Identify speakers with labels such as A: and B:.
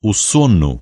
A: o sono.